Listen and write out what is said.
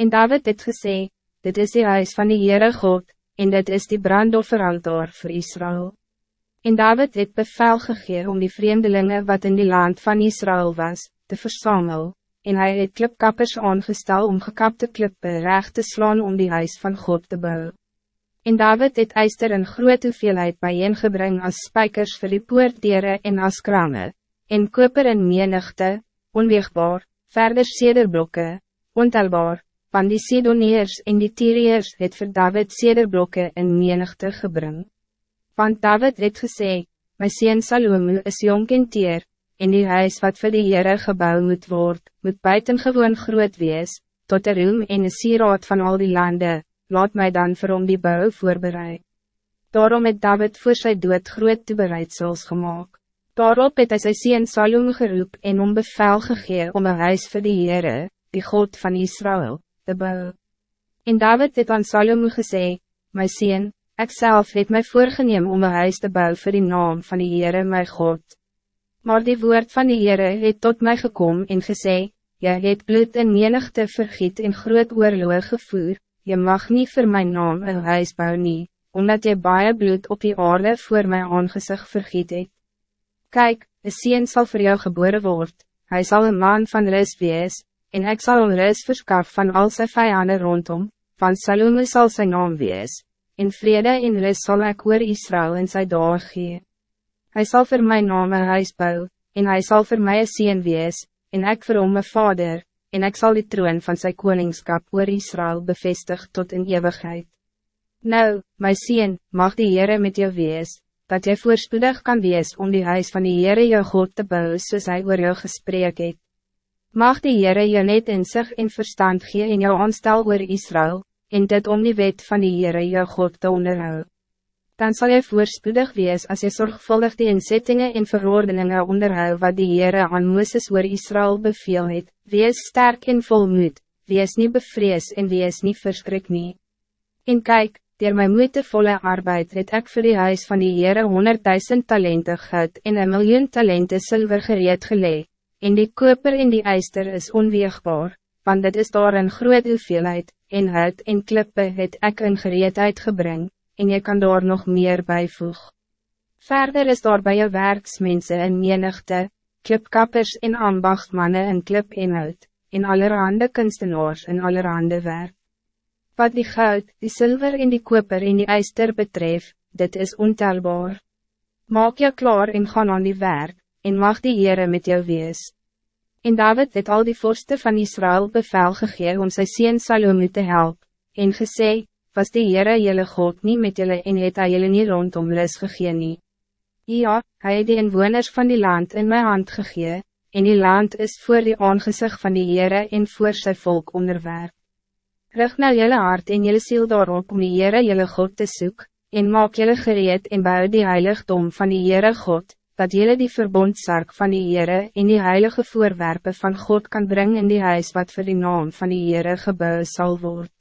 En David het gesê, dit is die huis van die Heere God, en dit is die brandofferaltaar voor Israël. En David het bevel gegee om die vreemdelingen wat in die land van Israël was, te verzamelen, en hij het klipkappers aangestel om gekapte klippen recht te slaan om die huis van God te bouwen. En David het eister een groot hoeveelheid bijeengebring als spijkers vir die poortdere en as krange, en koper in menigte, onweegbaar, verder sederblokke, ontelbaar, van die Sidoniërs en die Tyriërs het vir David sederblokke in menigte gebring. Want David het gesê, my sien Salomo is jong en teer, en die huis wat voor die Heere gebouw moet worden, moet buitengewoon groot wees, tot de roem en de sieraad van al die landen, laat mij dan vir hom die bouw voorbereid. Daarom het David voor sy dood groot toebereidsels gemaakt. Daarop het hy sy sien Salom geroep en om bevel gegee om een huis voor die Heere, die God van Israël, te bouwen. En David het aan Salom gesê, My sien, ek self het my voorgeneem om een huis te bouwen voor die naam van die Heere my God. Maar die woord van die Heere het tot mij gekomen en gesê, Jy het bloed in menigte vergiet en groot oorloog gevoer, Je mag niet voor mijn naam een huis bou nie, omdat jy baie bloed op die aarde voor mijn aangezicht vergiet het. Kijk, een sien zal voor jou geboren worden. hij zal een man van rust wees, en ik zal een rust verskaf van al zijn vijanden rondom, van Salome zal zijn naam wees, in vrede en rust zal ik oor Israël in sy dag gee. Hij zal voor mijn naam een huis bouwen, en hij zal voor mij een sien wees, en ik voor hom een vader, en ik zal die troon van zijn koningskap oor Israël bevestig tot in eeuwigheid. Nou, my sien, mag die Heere met jou wees, dat jy voorspoedig kan wees om die huis van die Heere jou God te bouwen soos hy oor jou gesprek het. Mag die Heere jou net in zich en verstand gee en jou aanstel oor Israël, en dit om die wet van die Heere jou God te onderhouden dan zal je voorspoedig wees als je zorgvuldig die inzettingen en verordeningen onderhou wat die Heere aan Mooses oor Israël beveel het, wees sterk en volmoed, wees niet bevrees en wees niet verschrik nie. En kijk, door mijn moeitevolle arbeid het ek vir die huis van die Heere honderdduisend talenten goud en een miljoen talenten zilver gereed gelee, en die koper en die eister is onweegbaar, want dit is daar een groot hoeveelheid, en hout en klippe het ek in gereedheid gebring en je kan daar nog meer bijvoeg. Verder is daar bij je werksmensen in menigte, klipkappers en ambachtmannen en klipinhoud, in allerhande kunstenaars en allerhande werk. Wat die goud, die zilver en die koper en die ijster betreft, dit is ontelbaar. Maak je klaar en gaan aan die werk, en mag die Heere met jou wees. En David het al die vorsten van Israël bevel gegee om sy sien Salome te helpen, en gesê, was die Heere jylle God niet met jylle en het hy jylle nie rondom ris gegee nie. Ja, hy het die inwoners van die land in mijn hand gegee, en die land is voor die aangezicht van die Heere en voor sy volk onderwerp. Rig nou jylle hart en jylle ziel daarop om die Heere jylle God te soek, en maak jylle gereed en bou die heiligdom van die Heere God, dat jylle die verbondsark van die Heere en die heilige voorwerpen van God kan brengen in die huis wat voor die naam van die Heere gebouw zal worden.